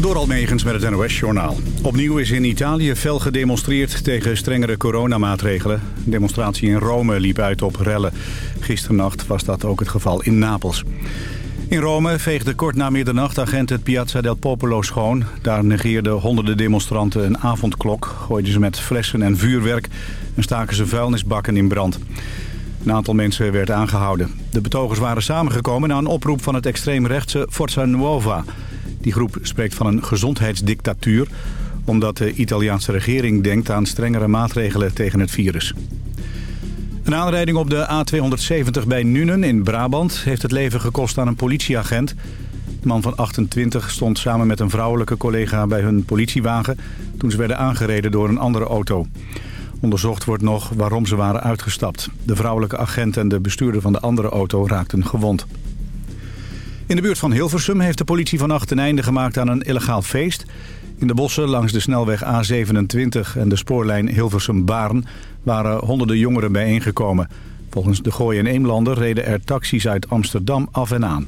Door Almegens met het NOS-journaal. Opnieuw is in Italië fel gedemonstreerd tegen strengere coronamaatregelen. De demonstratie in Rome liep uit op rellen. Gisternacht was dat ook het geval in Napels. In Rome veegde kort na middernacht agent het Piazza del Popolo schoon. Daar negeerden honderden demonstranten een avondklok... gooiden ze met flessen en vuurwerk en staken ze vuilnisbakken in brand. Een aantal mensen werd aangehouden. De betogers waren samengekomen na een oproep van het extreemrechtse Forza Nuova... Die groep spreekt van een gezondheidsdictatuur... omdat de Italiaanse regering denkt aan strengere maatregelen tegen het virus. Een aanrijding op de A270 bij Nuenen in Brabant... heeft het leven gekost aan een politieagent. De man van 28 stond samen met een vrouwelijke collega bij hun politiewagen... toen ze werden aangereden door een andere auto. Onderzocht wordt nog waarom ze waren uitgestapt. De vrouwelijke agent en de bestuurder van de andere auto raakten gewond. In de buurt van Hilversum heeft de politie vannacht een einde gemaakt aan een illegaal feest. In de bossen langs de snelweg A27 en de spoorlijn Hilversum-Baarn waren honderden jongeren bijeengekomen. Volgens de Gooi en Eemlander reden er taxis uit Amsterdam af en aan.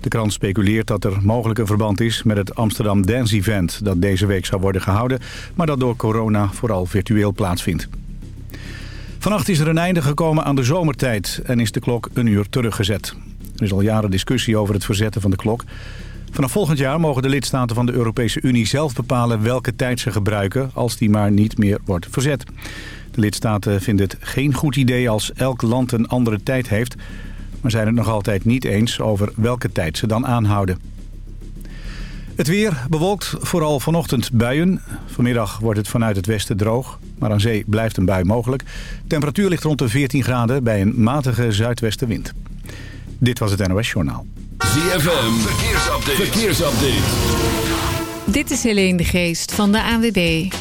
De krant speculeert dat er mogelijk een verband is met het Amsterdam Dance Event... dat deze week zou worden gehouden, maar dat door corona vooral virtueel plaatsvindt. Vannacht is er een einde gekomen aan de zomertijd en is de klok een uur teruggezet. Is al jaren discussie over het verzetten van de klok. Vanaf volgend jaar mogen de lidstaten van de Europese Unie zelf bepalen welke tijd ze gebruiken als die maar niet meer wordt verzet. De lidstaten vinden het geen goed idee als elk land een andere tijd heeft, maar zijn het nog altijd niet eens over welke tijd ze dan aanhouden. Het weer bewolkt vooral vanochtend buien. Vanmiddag wordt het vanuit het westen droog, maar aan zee blijft een bui mogelijk. Temperatuur ligt rond de 14 graden bij een matige zuidwestenwind. Dit was het NOS Journaal. ZFM, verkeersupdate. verkeersupdate. Dit is Helene de Geest van de ANWB.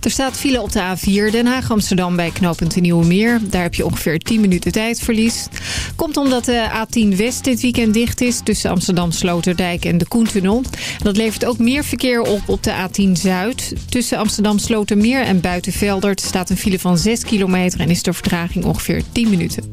Er staat file op de A4 Den Haag-Amsterdam bij knooppunt de Nieuwe Meer. Daar heb je ongeveer 10 minuten tijdverlies. Komt omdat de A10 West dit weekend dicht is... tussen Amsterdam-Sloterdijk en de Koentunnel. Dat levert ook meer verkeer op op de A10 Zuid. Tussen Amsterdam-Slotermeer en Buitenveldert staat een file van 6 kilometer... en is de vertraging ongeveer 10 minuten.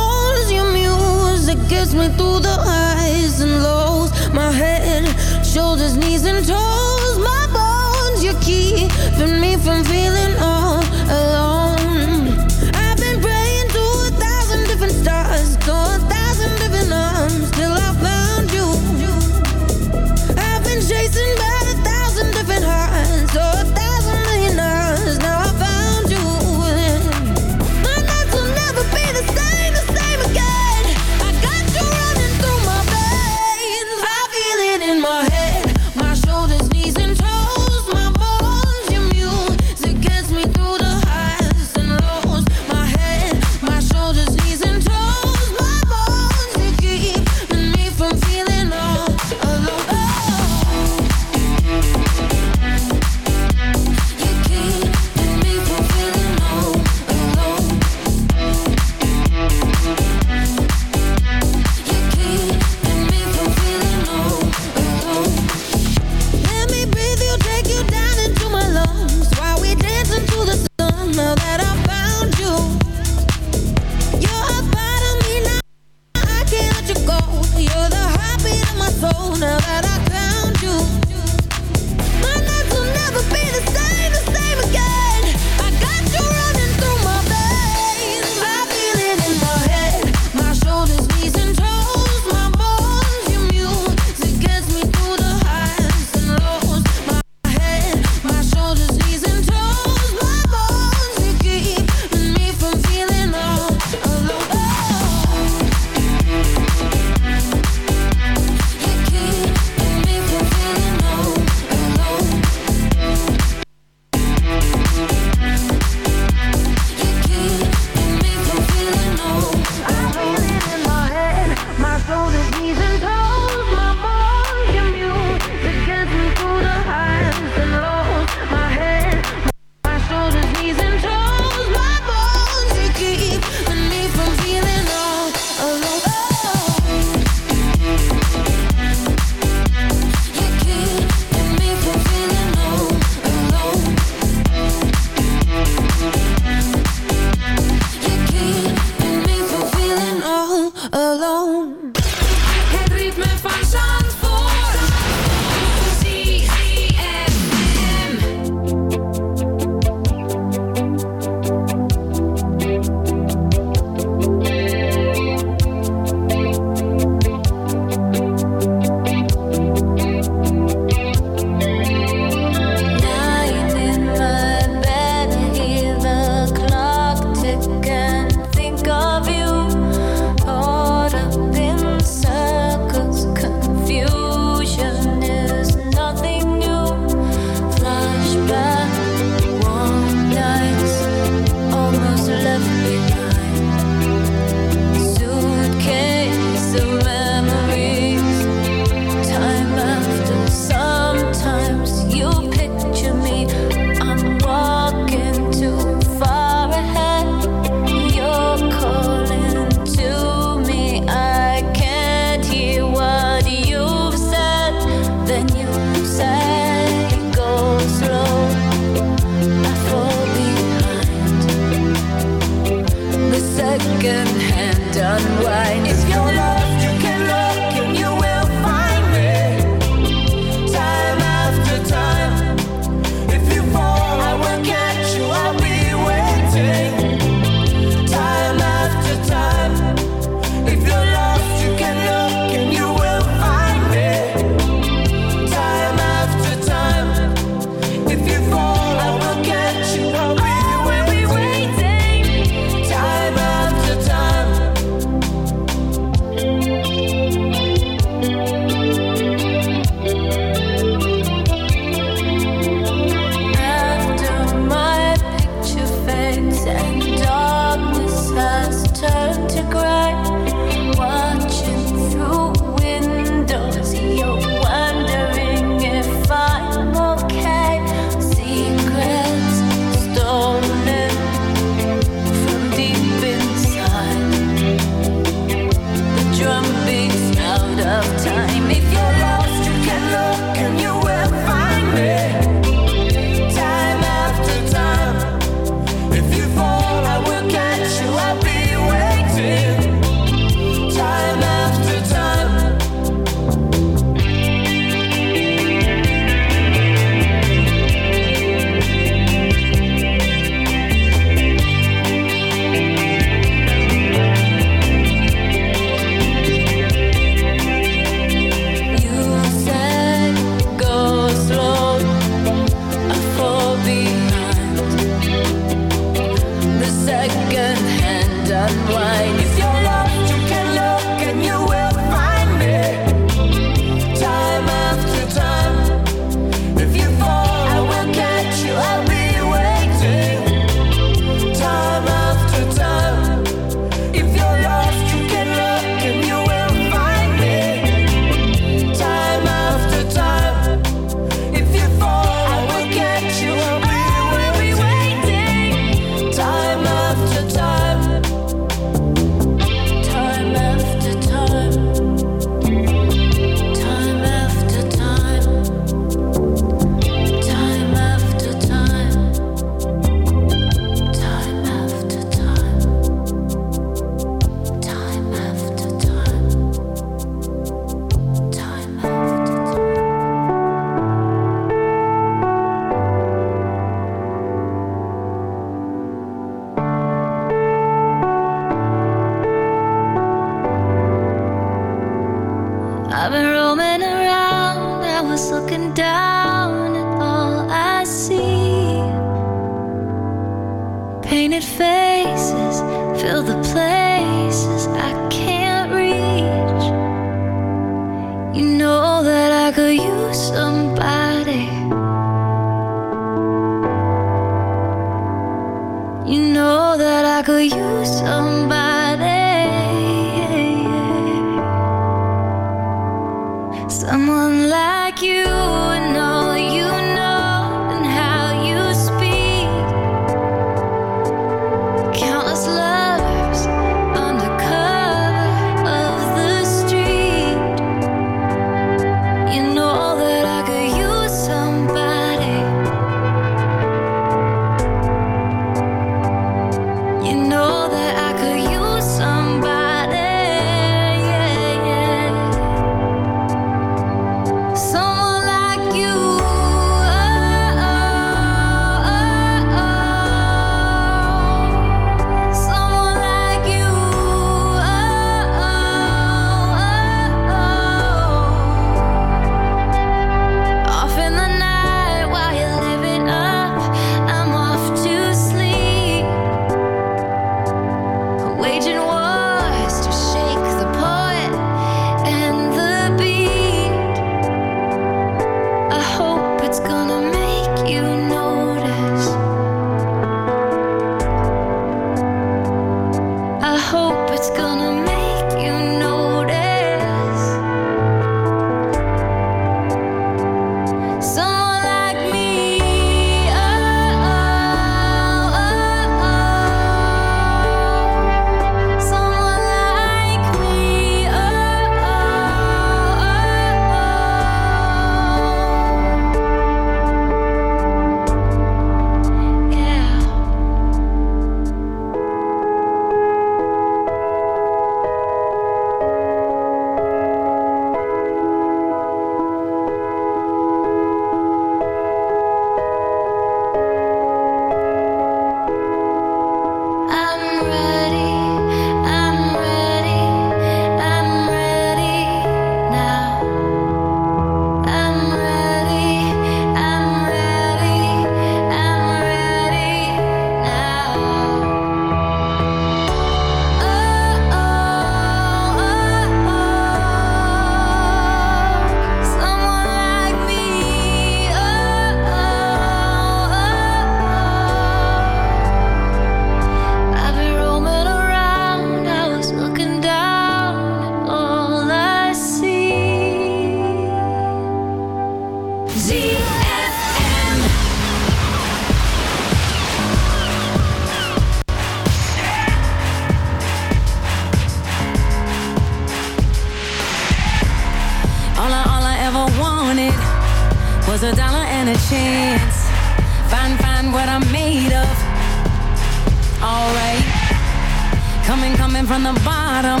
woman coming from the bottom.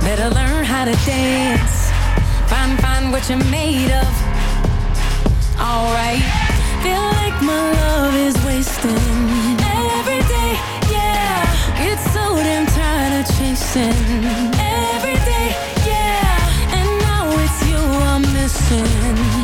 Better learn how to dance. Find, find what you're made of. Alright. Feel like my love is wasting. Every day, yeah. it's so damn tired of chasing. Every day, yeah. And now it's you I'm missing.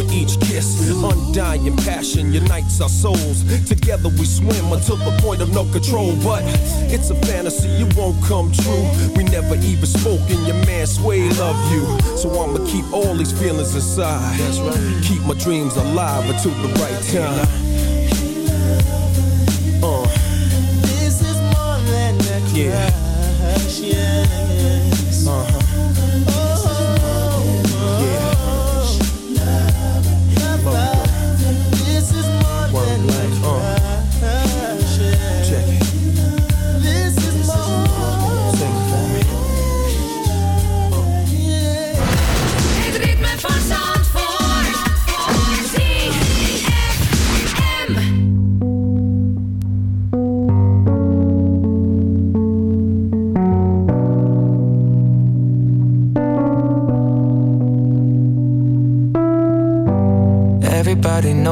each kiss. Undying passion unites our souls. Together we swim until the point of no control. But it's a fantasy, it won't come true. We never even spoke, and your man Sway love you. So I'ma keep all these feelings inside. That's right. Keep my dreams alive until the right time. Uh. Yeah.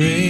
only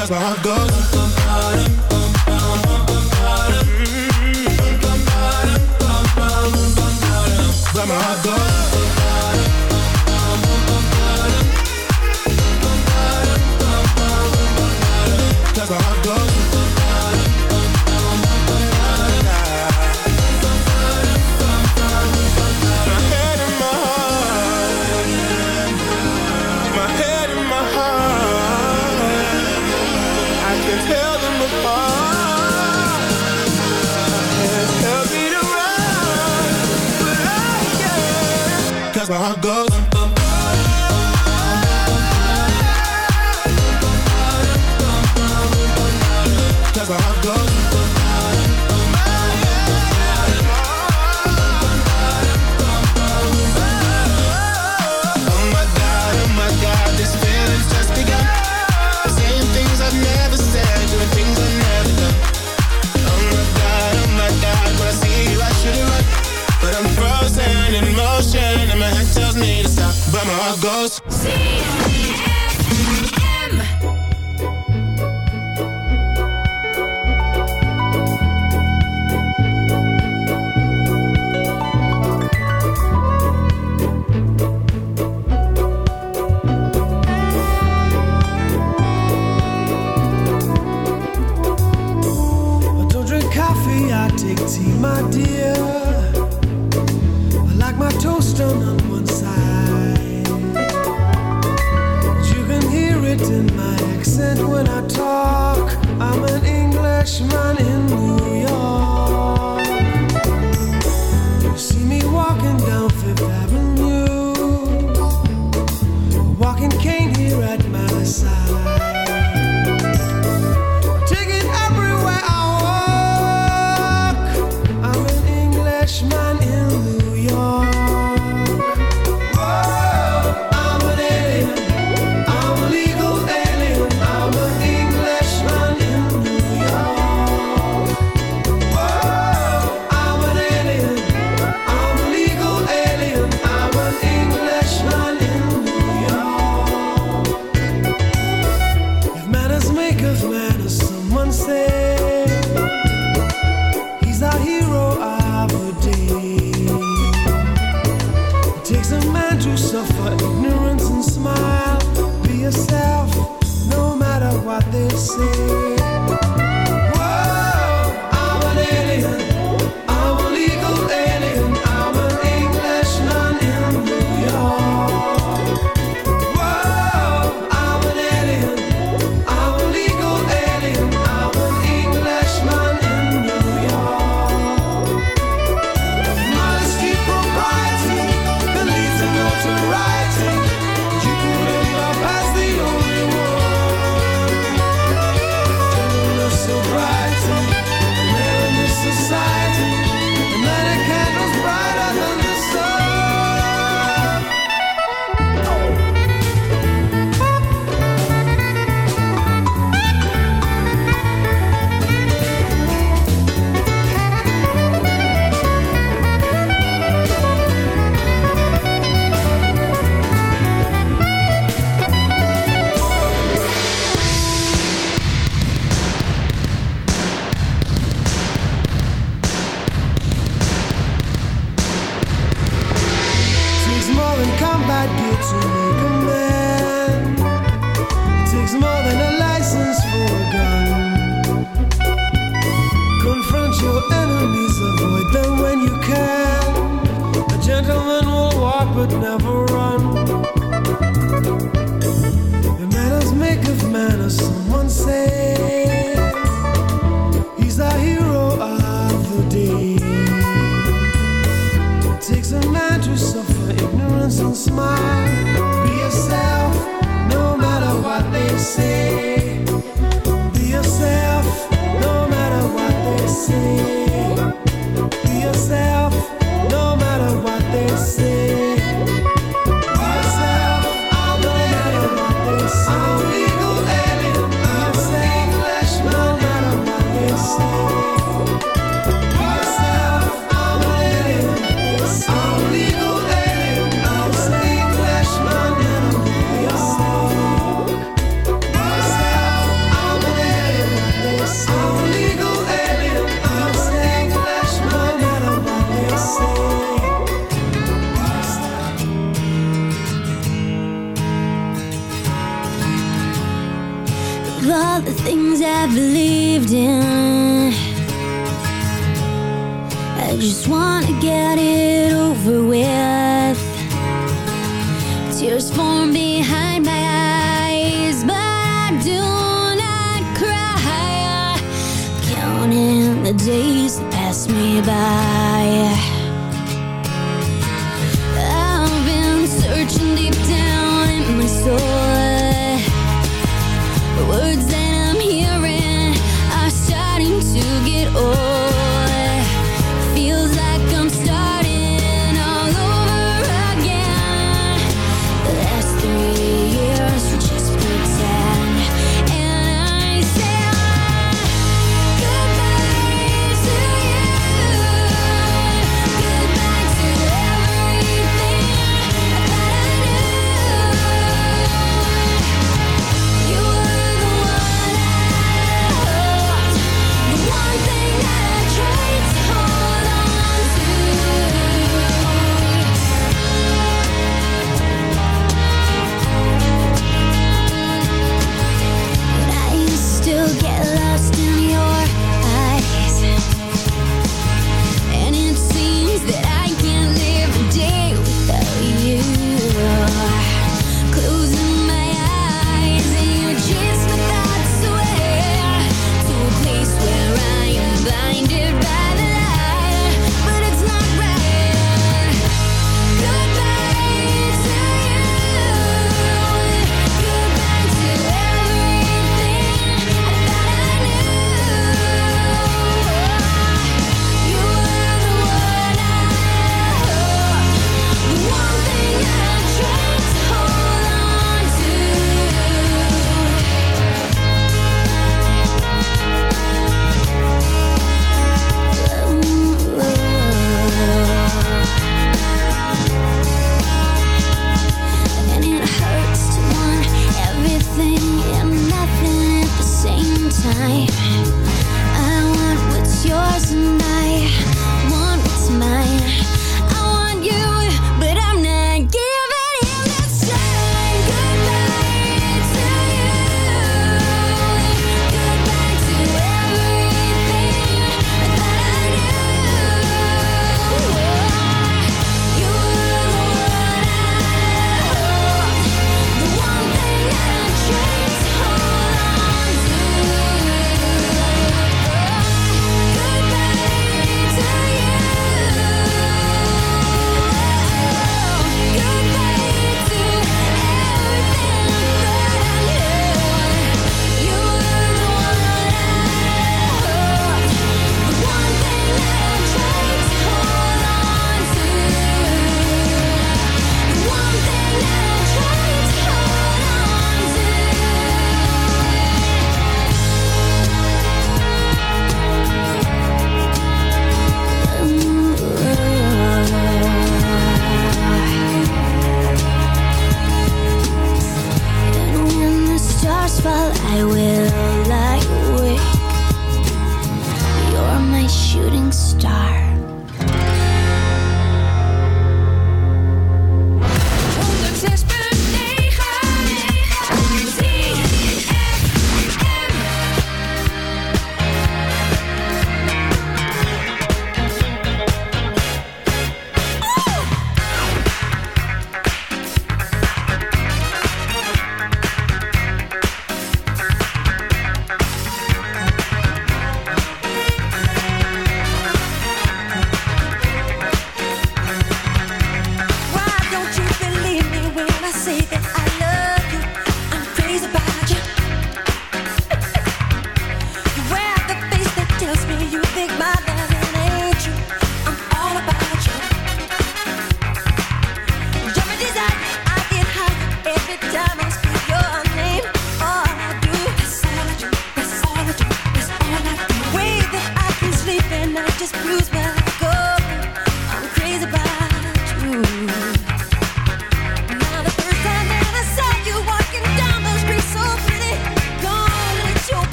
That's where go. where my heart goes. Tea, my dear, I like my toast on